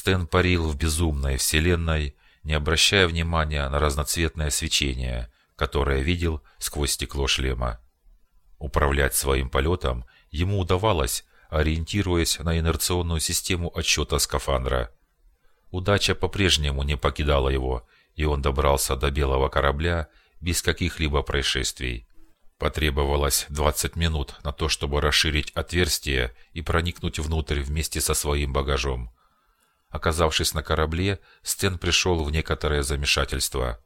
Стэн парил в безумной вселенной, не обращая внимания на разноцветное свечение, которое видел сквозь стекло шлема. Управлять своим полетом ему удавалось, ориентируясь на инерционную систему отсчета скафандра. Удача по-прежнему не покидала его, и он добрался до белого корабля без каких-либо происшествий. Потребовалось 20 минут на то, чтобы расширить отверстие и проникнуть внутрь вместе со своим багажом. Оказавшись на корабле, Стэн пришел в некоторое замешательство.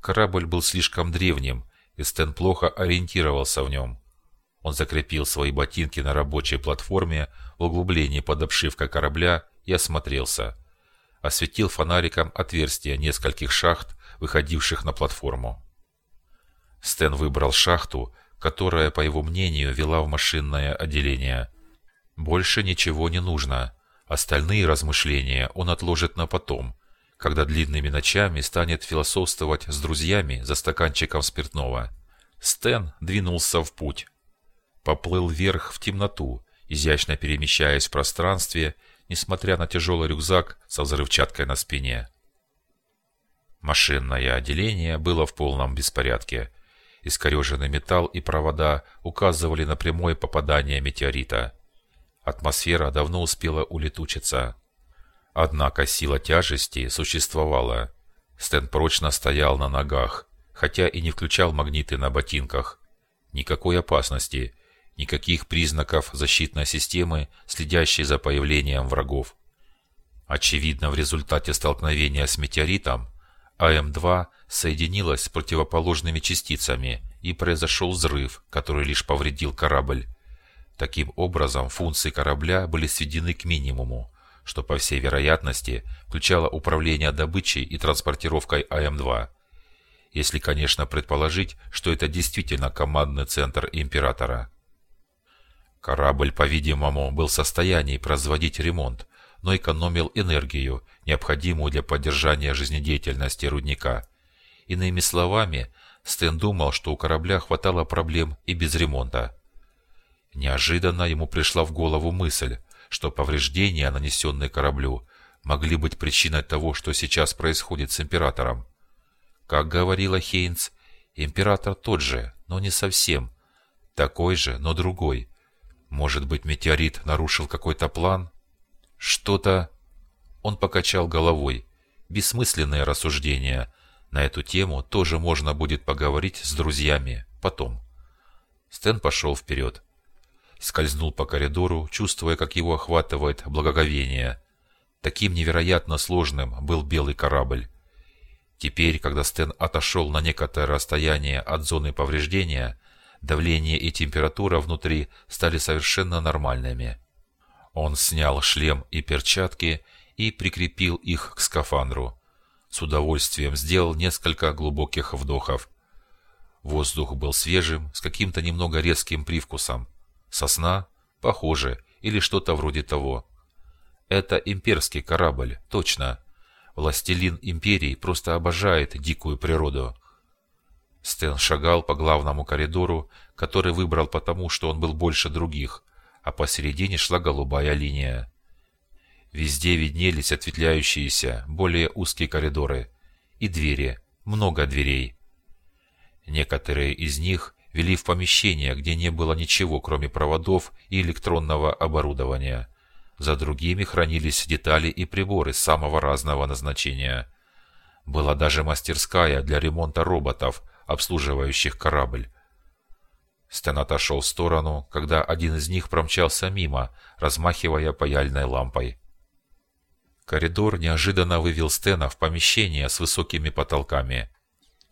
Корабль был слишком древним, и Стэн плохо ориентировался в нем. Он закрепил свои ботинки на рабочей платформе в углублении под обшивкой корабля и осмотрелся. Осветил фонариком отверстия нескольких шахт, выходивших на платформу. Стэн выбрал шахту, которая, по его мнению, вела в машинное отделение. Больше ничего не нужно. Остальные размышления он отложит на потом, когда длинными ночами станет философствовать с друзьями за стаканчиком спиртного. Стэн двинулся в путь. Поплыл вверх в темноту, изящно перемещаясь в пространстве, несмотря на тяжелый рюкзак со взрывчаткой на спине. Машинное отделение было в полном беспорядке. Искореженный металл и провода указывали на прямое попадание метеорита. Атмосфера давно успела улетучиться. Однако сила тяжести существовала. Стэн прочно стоял на ногах, хотя и не включал магниты на ботинках. Никакой опасности, никаких признаков защитной системы, следящей за появлением врагов. Очевидно, в результате столкновения с метеоритом АМ-2 соединилась с противоположными частицами и произошел взрыв, который лишь повредил корабль. Таким образом, функции корабля были сведены к минимуму, что, по всей вероятности, включало управление добычей и транспортировкой АМ-2. Если, конечно, предположить, что это действительно командный центр Императора. Корабль, по-видимому, был в состоянии производить ремонт, но экономил энергию, необходимую для поддержания жизнедеятельности рудника. Иными словами, Стэн думал, что у корабля хватало проблем и без ремонта. Неожиданно ему пришла в голову мысль, что повреждения, нанесенные кораблю, могли быть причиной того, что сейчас происходит с императором. Как говорила Хейнс, император тот же, но не совсем. Такой же, но другой. Может быть, метеорит нарушил какой-то план? Что-то... Он покачал головой. Бессмысленные рассуждения. На эту тему тоже можно будет поговорить с друзьями потом. Стэн пошел вперед скользнул по коридору, чувствуя, как его охватывает благоговение. Таким невероятно сложным был белый корабль. Теперь, когда Стэн отошел на некоторое расстояние от зоны повреждения, давление и температура внутри стали совершенно нормальными. Он снял шлем и перчатки и прикрепил их к скафандру. С удовольствием сделал несколько глубоких вдохов. Воздух был свежим, с каким-то немного резким привкусом. Сосна? Похоже, или что-то вроде того. Это имперский корабль, точно. Властелин империи просто обожает дикую природу. Стэн шагал по главному коридору, который выбрал потому, что он был больше других, а посередине шла голубая линия. Везде виднелись ответвляющиеся, более узкие коридоры. И двери, много дверей. Некоторые из них вели в помещение, где не было ничего, кроме проводов и электронного оборудования. За другими хранились детали и приборы самого разного назначения. Была даже мастерская для ремонта роботов, обслуживающих корабль. Стэн отошел в сторону, когда один из них промчался мимо, размахивая паяльной лампой. Коридор неожиданно вывел Стена в помещение с высокими потолками.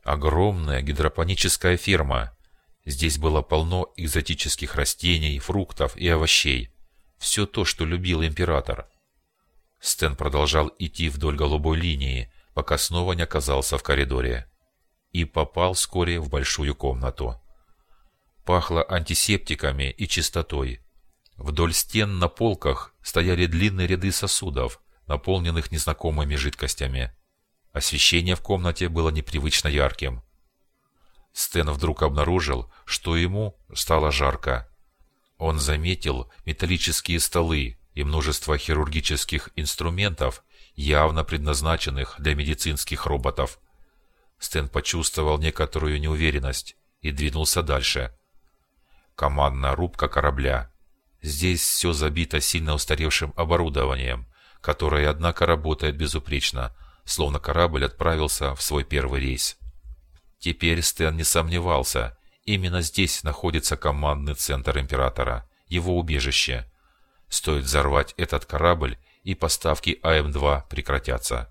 Огромная гидропоническая ферма, Здесь было полно экзотических растений, фруктов и овощей. Все то, что любил император. Стэн продолжал идти вдоль голубой линии, пока снова не оказался в коридоре. И попал вскоре в большую комнату. Пахло антисептиками и чистотой. Вдоль стен на полках стояли длинные ряды сосудов, наполненных незнакомыми жидкостями. Освещение в комнате было непривычно ярким. Стэн вдруг обнаружил, что ему стало жарко. Он заметил металлические столы, и множество хирургических инструментов, явно предназначенных для медицинских роботов. Стэн почувствовал некоторую неуверенность и двинулся дальше. Командная рубка корабля. Здесь все забито сильно устаревшим оборудованием, которое, однако, работает безупречно, словно корабль отправился в свой первый рейс. Теперь Стэн не сомневался, именно здесь находится командный центр Императора, его убежище. Стоит взорвать этот корабль, и поставки АМ-2 прекратятся.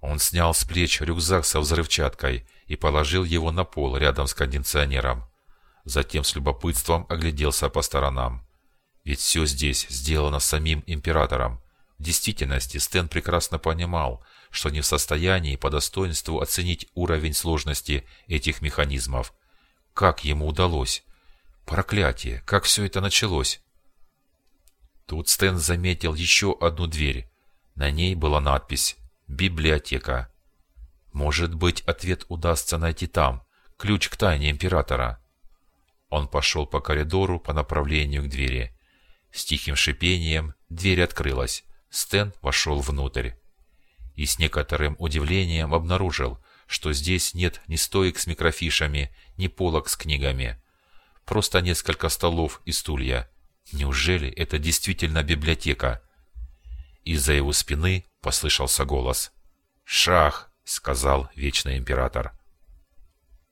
Он снял с плеч рюкзак со взрывчаткой и положил его на пол рядом с кондиционером. Затем с любопытством огляделся по сторонам. Ведь все здесь сделано самим императором. В действительности Стэн прекрасно понимал, что не в состоянии по достоинству оценить уровень сложности этих механизмов. Как ему удалось? Проклятие! Как все это началось? Тут Стэн заметил еще одну дверь. На ней была надпись «Библиотека». Может быть, ответ удастся найти там. Ключ к тайне Императора. Он пошел по коридору по направлению к двери. С тихим шипением дверь открылась. Стэн вошел внутрь и с некоторым удивлением обнаружил, что здесь нет ни стоек с микрофишами, ни полок с книгами. Просто несколько столов и стулья. Неужели это действительно библиотека? Из-за его спины послышался голос. «Шах!» — сказал Вечный Император.